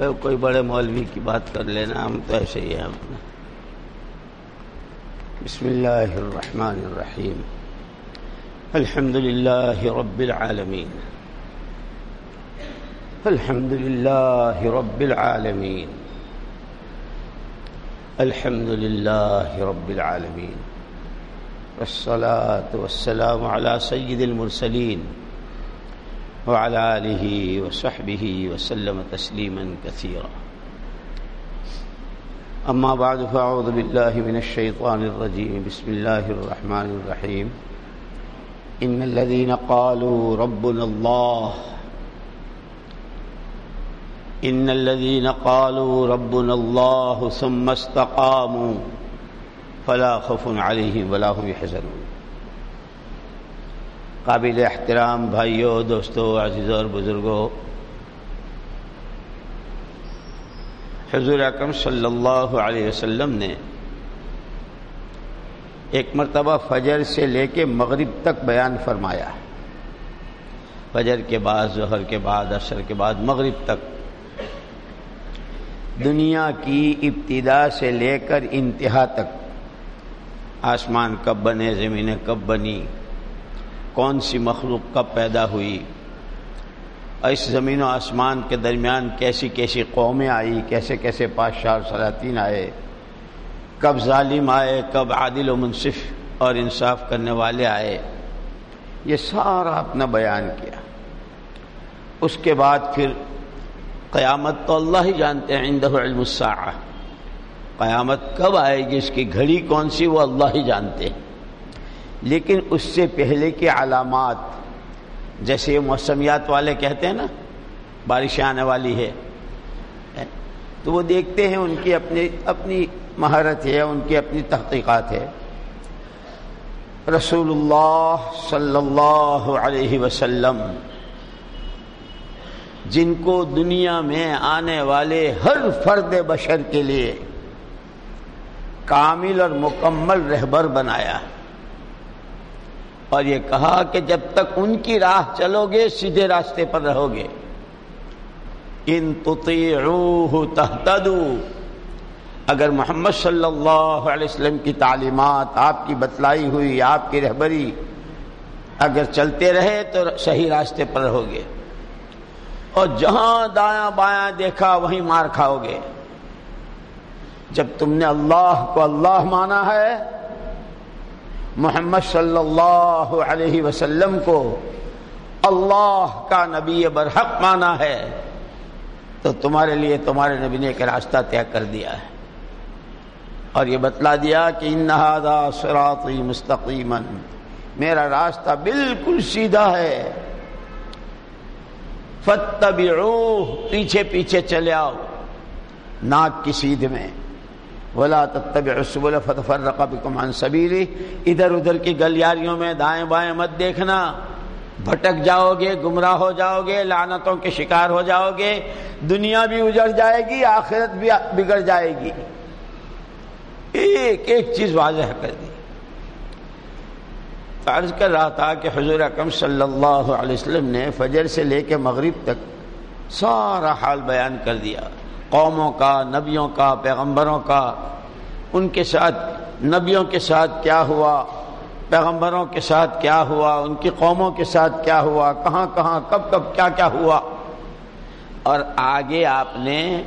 ابھی کوئی بڑے مولوی کی بات کر لینا، ہم تو ایسے ہی ہیں بسم اللہ الرحمن الرحیم۔ الحمد للہ رب العالمین۔ الحمد للہ رب العالمین۔ الحمد للہ رب العالمین۔ والصلاة والسلام على سيد المرسلين وعلى آله وصحبه وسلم تسليما كثيرا. أما بعد فأعوذ بالله من الشيطان الرجيم. بسم الله الرحمن الرحيم. إن الذين قالوا ربنا الله إن الذين قالوا ربنا الله ثم استقاموا فلا خوف عليهم ولا هم يحزنون. قابل احترام بھائیوں دوستوں عزیزوں اور بزرگوں حضور اکرم صلی اللہ علیہ وسلم نے ایک مرتبہ فجر سے لے کے مغرب تک بیان فرمایا۔ فجر کے بعد، ظہر کے بعد، عصر کے بعد، مغرب تک۔ دنیا کی ابتدا سے لے کر انتہا تک۔ آسمان کب بنے، زمینیں کب بنی کون سی مخلوق کب پیدا ہوئی؟ اس زمین و آسمان کے درمیان کیسی کیسی قومیں آئی؟ کیسے کیسے پادشاہ اور سلاطین آئے؟ کب ظالم آئے؟ کب عادل و منصف اور انصاف کرنے والے آئے؟ یہ سارا اپنا بیان کیا۔ اس کے بعد پھر قیامت تو اللہ ہی جانتے ہیں عندہ علم الساعہ قیامت کب آئے گی؟ اس کی گھڑی کون سی؟ وہ اللہ ہی جانتے ہیں۔ لیکن اس سے پہلے کی علامات، جیسے موسمیات والے کہتے ہیں نا، بارشیں آنے والی ہے تو وہ دیکھتے ہیں ان کی اپنی اپنی مہارت ہے، ان کی اپنی تحقیقات ہے۔ رسول اللہ صلی اللہ علیہ وسلم، جن کو دنیا میں آنے والے ہر فرد بشر کے لیے کامل اور مکمل رہبر بنایا۔ اور یہ کہا کہ جب تک ان کی راہ چلو گے، سیدھے راستے پر رہو گے۔ ان تہتدو۔ اگر محمد صلی اللہ علیہ وسلم کی تعلیمات آپ کی بتلائی ہوئی، آپ کی رہبری اگر چلتے رہے تو صحیح راستے پر رہو گے۔ اور جہاں دایاں بایاں دیکھا، وہیں مار کھاؤ گے۔ جب تم نے اللہ کو اللہ مانا ہے محمد صلی اللہ علیہ وسلم کو اللہ کا نبی برحق مانا ہے، تو تمہارے لیے تمہارے نبی نے ایک راستہ طے کر دیا ہے۔ اور یہ بتلا دیا کہ انہادا سراطی مستقیمن میرا راستہ بالکل سیدھا ہے۔ فتبعوہ پیچھے پیچھے چلے آؤ، ناک کی سیدھ میں۔ ولا تتبع السبل فتفرق بكم عن سبيله. ادھر ادھر کی گلیاریوں میں دائیں بائیں مت دیکھنا. بھٹک جاؤ گے گمراہ ہو جاؤ گے لعنتوں کے شکار ہو جاؤ گے دنیا بھی اجڑ جائے گی، آخرت بھی بگڑ جائے گی. ایک ایک چیز واضح کر دی. عرض کر رہا تھا کہ حضور اکرم صلی اللہ علیہ وسلم نے فجر سے لے کے مغرب تک سارا حال بیان کر دیا۔ قوموں کا، نبیوں کا، پیغمبروں کا۔ ان کے ساتھ، نبیوں کے ساتھ کیا ہوا؟ پیغمبروں کے ساتھ کیا ہوا؟ ان کی قوموں کے ساتھ کیا ہوا؟ کہاں کہاں، کب کب کیا کیا ہوا؟ اور آگے آپ نے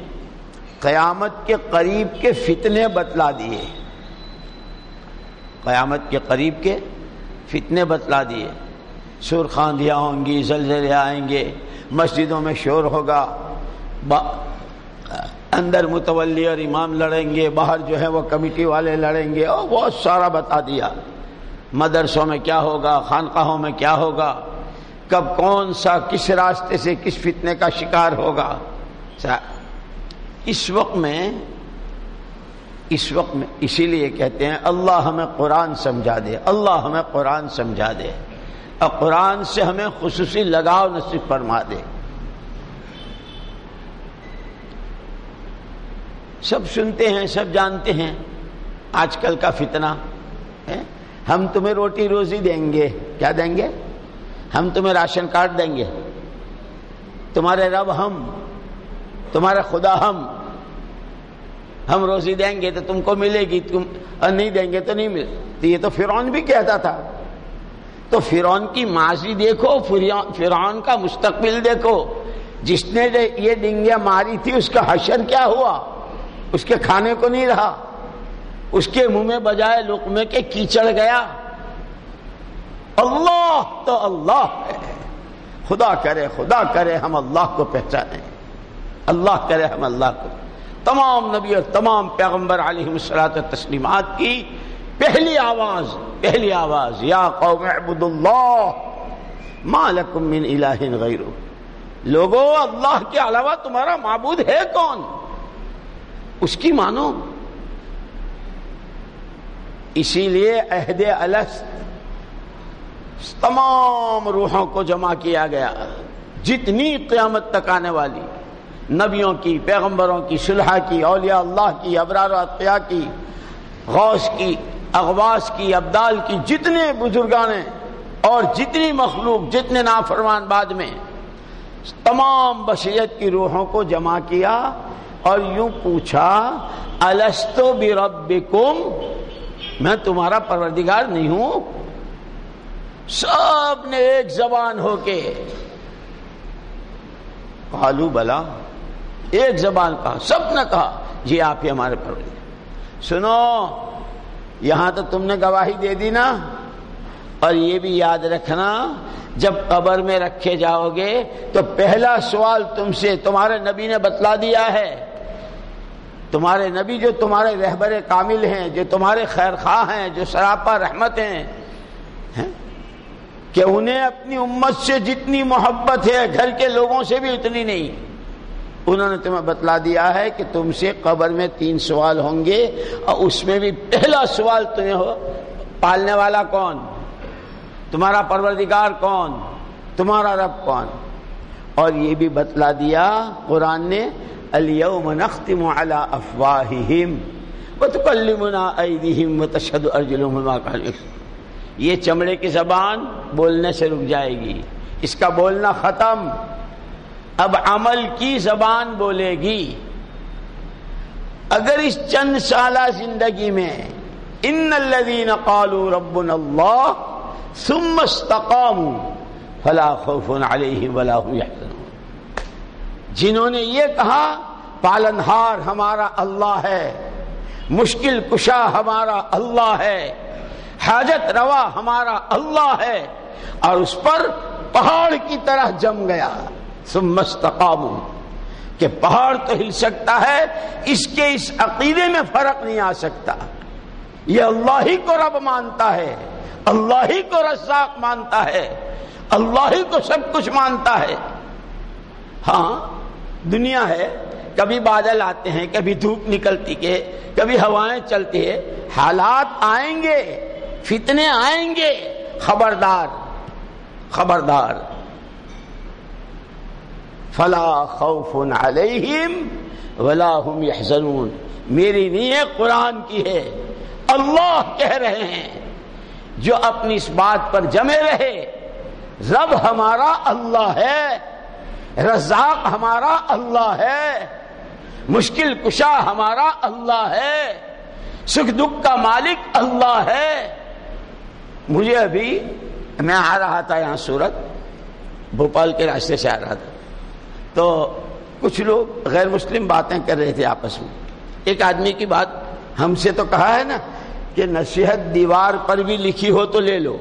قیامت کے قریب کے فتنے بتلا دیے۔ قیامت کے قریب کے فتنے بتلا دیے۔ سور خاندیاں ہوں گی، زلزلے آئیں گے، مسجدوں میں شور ہوگا۔ اندر متولی اور امام لڑیں گے، باہر جو ہے وہ کمیٹی والے لڑیں گے، اور بہت سارا بتا دیا۔ مدرسوں میں کیا ہوگا، خانقاہوں میں کیا ہوگا، کب کون سا کس راستے سے کس فتنے کا شکار ہوگا۔ اچھا، اس وقت میں، اس وقت میں اسی لیے کہتے ہیں، اللہ ہمیں قرآن سمجھا دے، اللہ ہمیں قرآن سمجھا دے۔ اور قرآن سے ہمیں خصوصی لگاؤ نصیب فرما دے۔ سب سنتے ہیں، سب جانتے ہیں۔ آج کل کا فتنہ ہم تمہیں روٹی روزی دیں گے۔ کیا دیں گے؟ ہم تمہیں راشن کارڈ دیں گے۔ تمہارے رب ہم تمہارے خدا ہم۔ ہم روزی دیں گے تو تم کو ملے گی، تم نہیں دیں گے تو نہیں ملے۔ تو یہ تو فرعون بھی کہتا تھا۔ تو فرعون کی ماضی دیکھو، فرعون کا مستقبل دیکھو۔ جس نے یہ ڈنگیا ماری تھی، اس کا حشر کیا ہوا؟ اس کے کھانے کو نہیں رہا۔ اس کے منہ میں بجائے لقمے کے کیچڑ گیا۔ اللہ تو اللہ ہے۔ خدا کرے خدا کرے ہم اللہ کو پہچانے اللہ کرے ہم اللہ کو۔ تمام نبی اور تمام پیغمبر علیہ السلاط تسلیمات کی پہلی آواز پہلی آواز، یا قوم عبد اللہ ما لکم من الہ غیرو لوگو، اللہ کے علاوہ تمہارا معبود ہے کون؟ اس کی مانو۔ اسی لیے عہد الست تمام روحوں کو جمع کیا گیا۔ جتنی قیامت تک آنے والی، نبیوں کی، پیغمبروں کی، صلحہ کی، اولیاء اللہ کی، ابرار اطیاء کی، غوث کی اغواس کی، ابدال کی، جتنے بزرگان اور جتنی مخلوق، جتنے نافرمان بعد میں تمام بشیت کی روحوں کو جمع کیا۔ اور یوں پوچھا، الستو بربکم؟ میں تمہارا پروردگار نہیں ہوں۔ سب نے ایک زبان ہو کے۔ کالو بلا۔ ایک زبان کہا، سب نے کہا جی آپ ہی ہمارے پروردگار سنو، یہاں تو تم نے گواہی دے دی نا۔ اور یہ بھی یاد رکھنا، جب قبر میں رکھے جاؤ گے، تو پہلا سوال تم سے تمہارے نبی نے بتلا دیا ہے۔ تمہارے نبی جو تمہارے رہبر کامل ہیں، جو تمہارے خیر خواہ ہیں، جو سراپا رحمت ہیں؟ کہ انہیں اپنی امت سے جتنی محبت ہے، گھر کے لوگوں سے بھی اتنی نہیں۔ انہوں نے تمہیں بتلا دیا ہے کہ تم سے قبر میں تین سوال ہوں گے، اور اس میں بھی پہلا سوال تمہیں ہو، پالنے والا کون؟ تمہارا پروردگار کون؟ تمہارا رب کون؟ اور یہ بھی بتلا دیا، قرآن نے اليوم نختم على افواههم وتكلمنا ايديهم وتشهد ارجلهم بما كانوا یہ چمڑے کی زبان بولنے سے رک جائے گی. اس کا بولنا ختم. اب عمل کی زبان بولے گی. اگر اس چند سالہ زندگی میں ان الذين قالوا ربنا الله ثم استقاموا فلا خوف عليهم ولا هم يحزنون. جنہوں نے یہ کہا، پالنہار ہمارا اللہ ہے، مشکل کشا ہمارا اللہ ہے، حاجت روا ہمارا اللہ ہے، اور اس پر پہاڑ کی طرح جم گیا۔ سمستقام کہ پہاڑ تو ہل سکتا ہے، اس کے اس عقیدے میں فرق نہیں آ سکتا۔ یہ اللہ ہی کو رب مانتا ہے، اللہ ہی کو رزاق مانتا ہے، اللہ ہی کو سب کچھ مانتا ہے۔ ہاں دنیا ہے، کبھی بادل آتے ہیں، کبھی دھوپ نکلتی ہے، کبھی ہوائیں چلتی ہے، حالات آئیں گے، فتنے آئیں گے، خبردار خبردار۔ فلا خوف علیہم ولا هم يحزنون میری نیت قرآن کی ہے۔ اللہ کہہ رہے ہیں، جو اپنی اس بات پر جمے رہے، رب ہمارا اللہ ہے۔ رزاق ہمارا اللہ ہے، مشکل کشا ہمارا اللہ ہے، سکھ دکھ کا مالک اللہ ہے۔ مجھے ابھی میں آ رہا تھا یہاں سورت، بھوپال کے راستے سے آ رہا تھا۔ تو کچھ لوگ غیر مسلم باتیں کر رہے تھے آپس میں۔ ایک آدمی کی بات ہم سے تو کہا ہے نا کہ نصیحت دیوار پر بھی لکھی ہو تو لے لو۔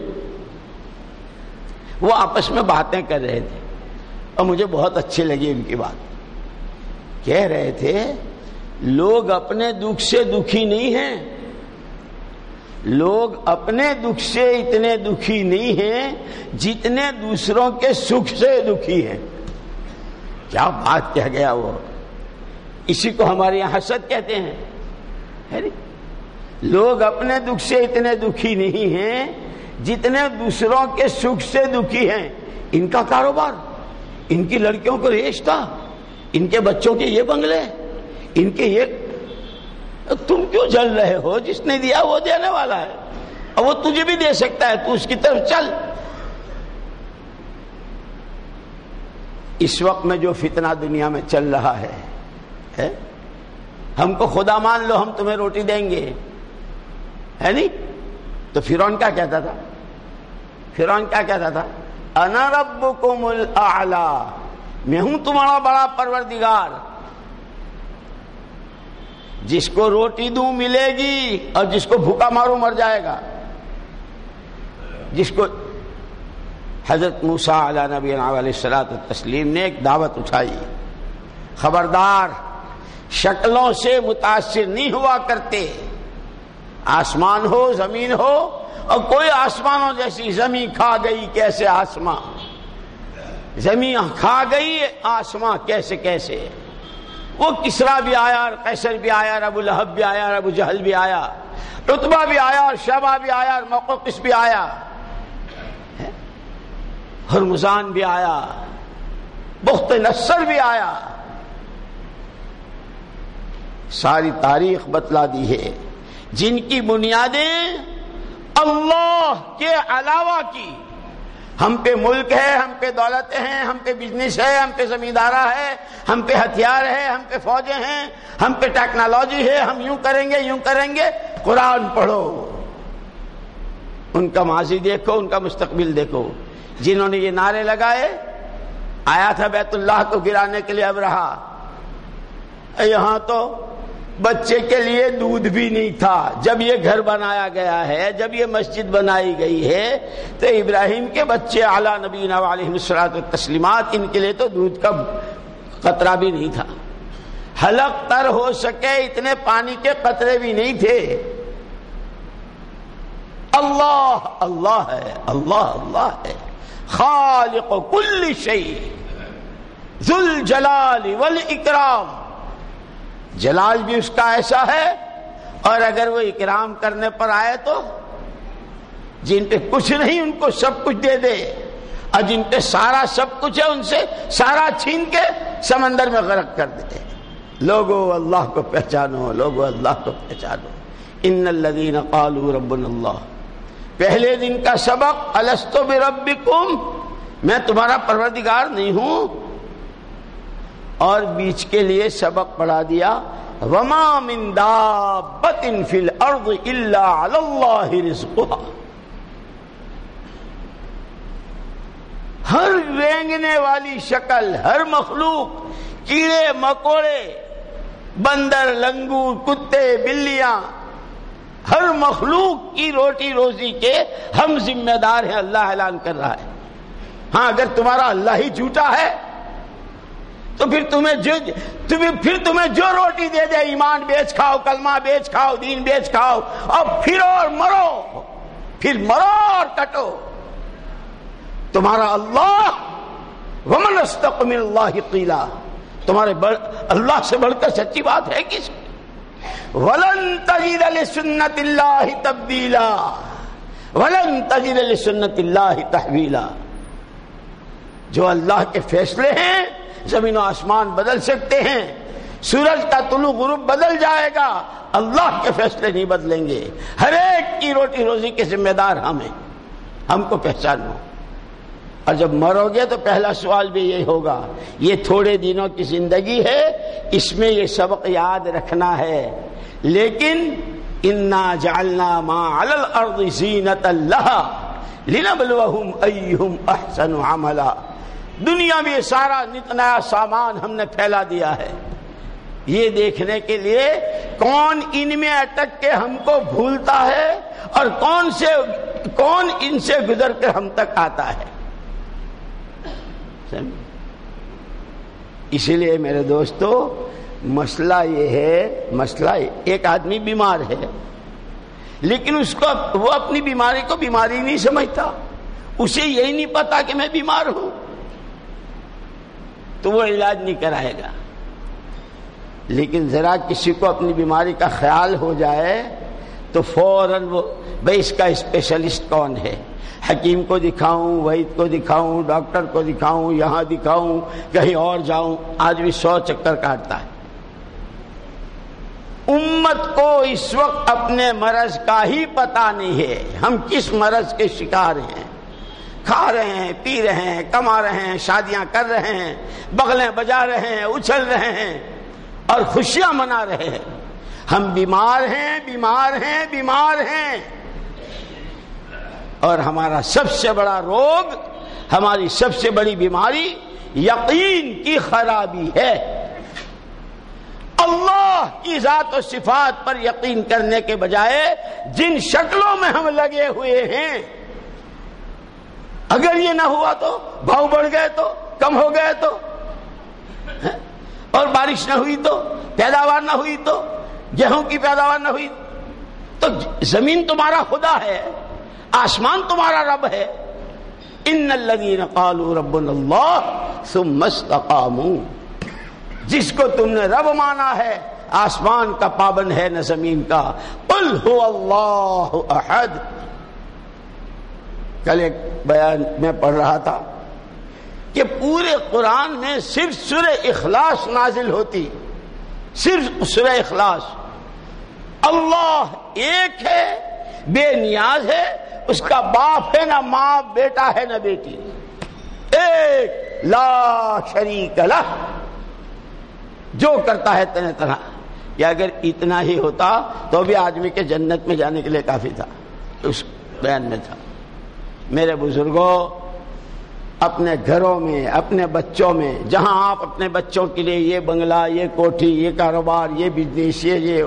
وہ آپس میں باتیں کر رہے تھے۔ اور مجھے بہت اچھی لگی ان کی بات۔ کہہ رہے تھے، لوگ اپنے دکھ سے دکھی نہیں ہیں۔ لوگ اپنے دکھ سے اتنے دکھی نہیں ہیں جتنے دوسروں کے سکھ سے دکھی ہیں۔ کیا بات کہہ گیا وہ۔ اسی کو ہمارے یہاں حسد کہتے ہیں۔ لوگ اپنے دکھ سے اتنے دکھی نہیں ہیں جتنے دوسروں کے سکھ سے دکھی ہیں۔ ان کا کاروبار۔ ان کی لڑکیوں کو ریش تھا، ان کے بچوں کے یہ بنگلے، ان کے یہ تم کیوں جل رہے ہو؟ جس نے دیا وہ دینے والا ہے۔ اور وہ تجھے بھی دے سکتا ہے، تو اس کی طرف چل۔ اس وقت میں جو فتنہ دنیا میں چل رہا ہے ہے؟ ہم کو خدا مان لو، ہم تمہیں روٹی دیں گے۔ ہے نہیں؟ تو فرون کیا کہتا تھا؟ فرون کیا کہتا تھا؟ انا ربکم الاعلی میں ہوں تمہارا بڑا پروردگار. جس کو روٹی دوں ملے گی اور جس کو بھوکا مارو مر جائے گا. جس کو حضرت موسا علیہ نبی علیہ السلاۃ تسلیم نے ایک دعوت اٹھائی. خبردار، شکلوں سے متاثر نہیں ہوا کرتے. آسمان ہو، زمین ہو اور کوئی آسمانوں جیسی زمین کھا گئی کیسے آسمان زمین کھا گئی آسمان کیسے کیسے؟ وہ کسرا بھی آیا اور کیسر بھی آیا رب الحب بھی آیا رب جہل بھی آیا، رتبہ بھی آیا، اور شبہ بھی آیا، اور موقف بھی آیا؟ ہرمزان بھی آیا، بخت نصر بھی آیا۔ ساری تاریخ بتلا دی ہے۔ جن کی بنیادیں اللہ کے علاوہ کی۔ ہم پہ ملک ہے، ہم پہ دولت ہیں ہم پہ بزنس ہے، ہم پہ زمیندارہ ہے، ہم پہ ہتھیار ہے، ہم پہ فوجیں ہیں، ہم پہ ٹیکنالوجی ہے، ہم یوں کریں گے، یوں کریں گے۔ قرآن پڑھو۔ ان کا ماضی دیکھو، ان کا مستقبل دیکھو۔ جنہوں نے یہ نعرے لگائے، آیا تھا بیت اللہ کو گرانے کے لیے اب رہا۔ یہاں تو بچے کے لیے دودھ بھی نہیں تھا۔ جب یہ گھر بنایا گیا ہے، جب یہ مسجد بنائی گئی ہے، تو ابراہیم کے بچے اعلیٰ نبی علیہ مسلاط تسلیمات ان کے لیے تو دودھ کا قطرہ بھی نہیں تھا۔ حلق تر ہو سکے، اتنے پانی کے قطرے بھی نہیں تھے۔ اللہ اللہ ہے، اللہ اللہ ہے۔ خالق کل شعی ذل جلال ول اکرام جلال بھی اس کا ایسا ہے اور اگر وہ اکرام کرنے پر آئے تو جن پہ کچھ نہیں ان کو سب کچھ دے دے اور جن پہ سارا سب کچھ ہے ان سے سارا چھین کے سمندر میں غرق کر دے۔ لوگو اللہ کو پہچانو لوگو اللہ کو پہچانو۔ ان الذین قالوا ربنا اللہ۔ پہلے دن کا سبق، الستو بربکم، میں تمہارا پروردگار نہیں ہوں۔ اور بیچ کے لیے سبق پڑھا دیا۔ وما من دابت فی الارض الا علی اللہ رزقها۔ ہر رینگنے والی شکل، ہر مخلوق، کیڑے، مکوڑے، بندر، لنگور، کتے، بلیاں، ہر مخلوق کی روٹی روزی کے ہم ذمہ دار ہیں، اللہ اعلان کر رہا ہے۔ ہاں اگر تمہارا اللہ ہی جھوٹا ہے تو پھر تمہیں جو تمہیں پھر تمہیں جو روٹی دے دے، ایمان بیچ کھاؤ، کلمہ بیچ کھاؤ، دین بیچ کھاؤ، اور پھر اور مرو، پھر مرو اور کٹو۔ تمہارا اللہ ومن استقم اللہ قیلا تمہارے بڑ اللہ سے بڑھ کر سچی بات ہے کس ولن تجد لسنت اللہ تبدیلا ولن تجد لسنت اللہ تحویلا جو اللہ کے فیصلے ہیں زمین و آسمان بدل سکتے ہیں۔ سورج کا طلوع غروب بدل جائے گا۔ اللہ کے فیصلے نہیں بدلیں گے۔ ہر ایک کی روٹی روزی کے ذمہ دار ہم ہیں۔ ہم کو پہچانو اور جب مرو گے تو پہلا سوال بھی یہ ہوگا۔ یہ تھوڑے دنوں کی زندگی ہے۔ اس میں یہ سبق یاد رکھنا ہے۔ لیکن انا جالنا ماں الارض زینت اللہ لنبلوہم ایہم احسن عملہ دنیا میں سارا نت نیا سامان ہم نے پھیلا دیا ہے۔ یہ دیکھنے کے لیے کون ان میں اٹک کے ہم کو بھولتا ہے اور کون سے، کون ان سے گزر کر ہم تک آتا ہے۔ اسی لیے میرے دوستو، مسئلہ یہ ہے، مسئلہ ایک آدمی بیمار ہے، لیکن اس کو وہ اپنی بیماری کو بیماری نہیں سمجھتا۔ اسے یہی نہیں پتا کہ میں بیمار ہوں۔ تو وہ علاج نہیں کرائے گا۔ لیکن ذرا کسی کو اپنی بیماری کا خیال ہو جائے تو فوراً وہ بھائی اس کا اسپیشلسٹ کون ہے؟ حکیم کو دکھاؤں، وحید کو دکھاؤں، ڈاکٹر کو دکھاؤں، یہاں دکھاؤں، کہیں اور جاؤں، آج بھی سو چکر کاٹتا ہے۔ امت کو اس وقت اپنے مرض کا ہی پتا نہیں ہے۔ ہم کس مرض کے شکار ہیں؟ کھا رہے ہیں، پی رہے ہیں، کما رہے ہیں، شادیاں کر رہے ہیں، بغلیں بجا رہے ہیں، اچھل رہے ہیں اور خوشیاں منا رہے ہیں۔ ہم بیمار ہیں بیمار ہیں بیمار ہیں۔ اور ہمارا سب سے بڑا روگ، ہماری سب سے بڑی بیماری یقین کی خرابی ہے۔ اللہ کی ذات و صفات پر یقین کرنے کے بجائے جن شکلوں میں ہم لگے ہوئے ہیں اگر یہ نہ ہوا تو بھاؤ بڑھ گئے تو، کم ہو گئے تو۔ ہاں؟ اور بارش نہ ہوئی تو، پیداوار نہ ہوئی تو، گیہوں کی پیداوار نہ ہوئی۔ تو زمین تمہارا خدا ہے، آسمان تمہارا رب ہے۔ ان الذين قالوا ربنا الله ثم استقاموا۔ جس کو تم نے رب مانا ہے، آسمان کا پابند ہے نہ زمین کا۔ قل هو اللہ احد۔ کل ایک بیان میں پڑھ رہا تھا کہ پورے قرآن میں صرف سورہ اخلاص نازل ہوتی صرف سورہ اخلاص اللہ ایک ہے، بے نیاز ہے، اس کا باپ ہے نہ ماں، بیٹا ہے نہ بیٹی ایک، لا شریک لہ۔ جو کرتا ہے تنہ طرح یا اگر اتنا ہی ہوتا تو بھی آدمی کے جنت میں جانے کے لیے کافی تھا۔ اس بیان میں تھا۔ میرے بزرگوں اپنے گھروں میں، اپنے بچوں میں، جہاں آپ اپنے بچوں کے لیے یہ بنگلہ، یہ کوٹھی، یہ کاروبار، یہ بزنس یہ یہ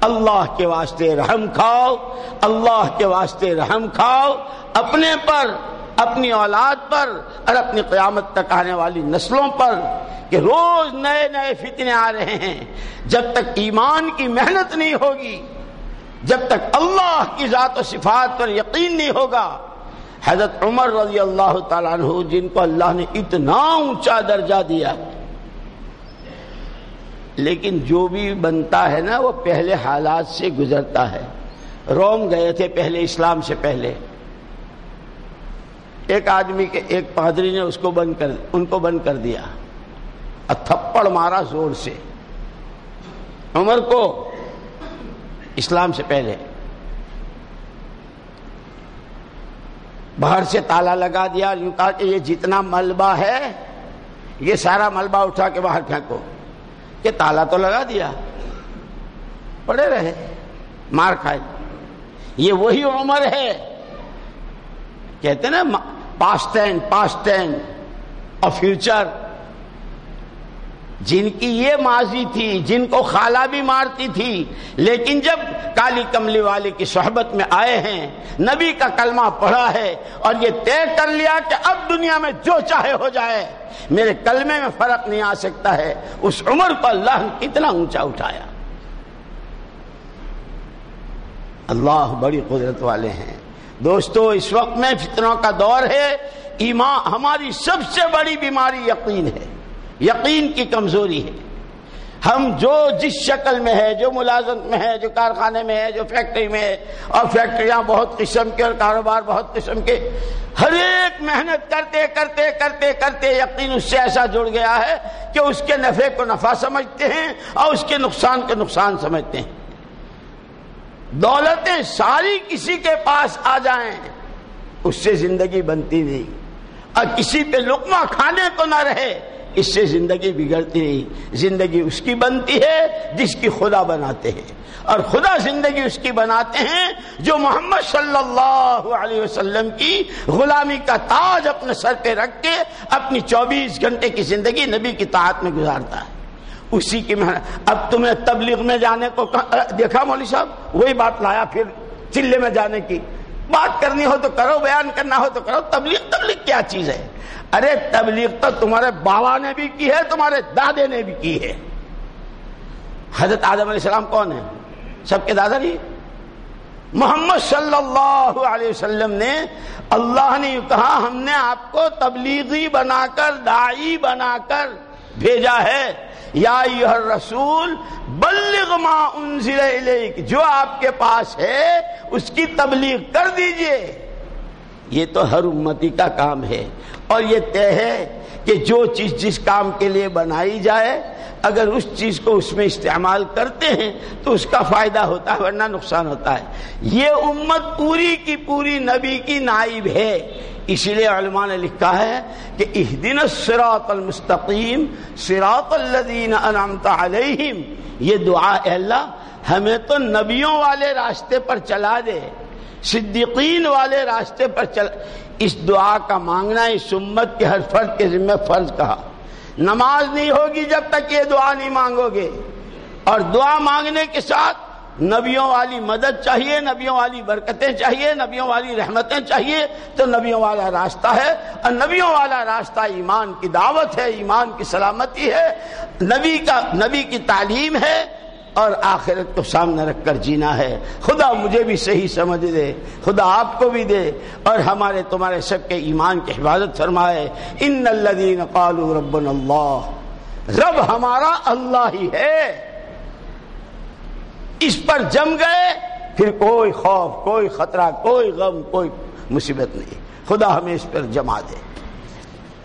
اللہ کے واسطے رحم کھاؤ، اللہ کے واسطے رحم کھاؤ، اپنے پر، اپنی اولاد پر، اور اپنی قیامت تک آنے والی نسلوں پر کہ روز نئے نئے فتنے آ رہے ہیں۔ جب تک ایمان کی محنت نہیں ہوگی، جب تک اللہ کی ذات و صفات پر یقین نہیں ہوگا حضرت عمر رضی اللہ تعالیٰ عنہ، جن کو اللہ نے اتنا اونچا درجہ دیا۔ لیکن جو بھی بنتا ہے نا، وہ پہلے حالات سے گزرتا ہے۔ روم گئے تھے پہلے، اسلام سے پہلے۔ ایک آدمی کے، ایک پادری نے اس کو بند کر، ان کو بند کر دیا۔ اور تھپڑ مارا زور سے۔ عمر کو اسلام سے پہلے۔ باہر سے تالا لگا دیا، یوں کہا کہ یہ جتنا ملبہ ہے، یہ سارا ملبہ اٹھا کے باہر پھینکو۔ کہ تالا تو لگا دیا۔ پڑے رہے، مار کھائے۔ یہ وہی عمر ہے۔ کہتے نا پاسٹ ٹین پاسٹ ٹین اور فیوچر جن کی یہ ماضی تھی، جن کو خالہ بھی مارتی تھی، لیکن جب کالی کملی والے کی صحبت میں آئے ہیں، نبی کا کلمہ پڑھا ہے اور یہ طے کر لیا کہ اب دنیا میں جو چاہے ہو جائے۔ میرے کلمے میں فرق نہیں آ سکتا ہے۔ اس عمر کو اللہ نے کتنا اونچا اٹھایا۔ اللہ بڑی قدرت والے ہیں۔ دوستو، اس وقت میں فتنوں کا دور ہے۔ ایمان، ہماری سب سے بڑی بیماری یقین ہے۔ یقین کی کمزوری ہے۔ ہم جو جس شکل میں ہے جو ملازمت میں ہے جو کارخانے میں ہے جو فیکٹری میں ہے اور فیکٹریاں بہت قسم کے اور کاروبار بہت قسم کے، ہر ایک محنت کرتے کرتے کرتے کرتے یقین اس سے ایسا جڑ گیا ہے کہ اس کے نفع کو نفع سمجھتے ہیں اور اس کے نقصان کو نقصان سمجھتے ہیں۔ دولتیں ساری کسی کے پاس آ جائیں، اس سے زندگی بنتی نہیں۔ اور کسی پہ لقمہ کھانے کو نہ رہے اس سے زندگی بگڑتی نہیں۔ زندگی اس کی بنتی ہے جس کی خدا بناتے ہیں۔ اور خدا زندگی اس کی بناتے ہیں جو محمد صلی اللہ علیہ وسلم کی غلامی کا تاج اپنے سر پہ رکھ کے اپنی چوبیس گھنٹے کی زندگی نبی کی طاعت میں گزارتا ہے۔ اسی کی محنت اب تمہیں تبلیغ میں جانے کو دیکھا مولوی صاحب؟ وہی بات لایا پھر چلے میں جانے کی۔ بات کرنی ہو تو کرو، بیان کرنا ہو تو کرو۔ تبلیغ تبلیغ کیا چیز ہے؟ ارے، تبلیغ تو تمہارے بابا نے بھی کی ہے، تمہارے دادے نے بھی کی ہے۔ حضرت آدم علیہ السلام کون ہے سب کے دادا نہیں محمد صلی اللہ علیہ وسلم نے اللہ نے کہا، ہم نے آپ کو تبلیغی بنا کر دائی بنا کر بھیجا ہے۔ یا رسول بلغ ما انزل الیک، جو آپ کے پاس ہے، اس کی تبلیغ کر دیجیے۔ یہ تو ہر امتی کا کام ہے۔ اور یہ طے ہے کہ جو چیز جس کام کے لیے بنائی جائے، اگر اس چیز کو اس میں استعمال کرتے ہیں، تو اس کا فائدہ ہوتا ہے، ورنہ نقصان ہوتا ہے۔ یہ امت پوری کی پوری نبی کی نائب ہے۔ اسی لیے علماء نے لکھا ہے کہ اہ دن سراط المستقیم سراط الدین انعمت علیہم۔ یہ دعا اے اللہ، ہمیں تو نبیوں والے راستے پر چلا دے، صدیقین والے راستے پر چل۔ اس دعا کا مانگنا، اس امت کے ہر فرد کے ذمہ فرض کہا۔ نماز نہیں ہوگی جب تک یہ دعا نہیں مانگو گے۔ اور دعا مانگنے کے ساتھ نبیوں والی مدد چاہیے، نبیوں والی برکتیں چاہیے، نبیوں والی رحمتیں چاہیے، تو نبیوں والا راستہ ہے۔ اور نبیوں والا راستہ ایمان کی دعوت ہے، ایمان کی سلامتی ہے۔ نبی کا، نبی کی تعلیم ہے اور آخرت کو سامنے رکھ کر جینا ہے۔ خدا مجھے بھی صحیح سمجھ دے، خدا آپ کو بھی دے۔ اور ہمارے، تمہارے سب کے ایمان کی حفاظت فرمائے۔ ان الذین قالوا ربنا اللہ، رب ہمارا اللہ ہی ہے۔ اس پر جم گئے، پھر کوئی خوف، کوئی خطرہ، کوئی غم، کوئی مصیبت نہیں۔ خدا ہمیں اس پر جما دے۔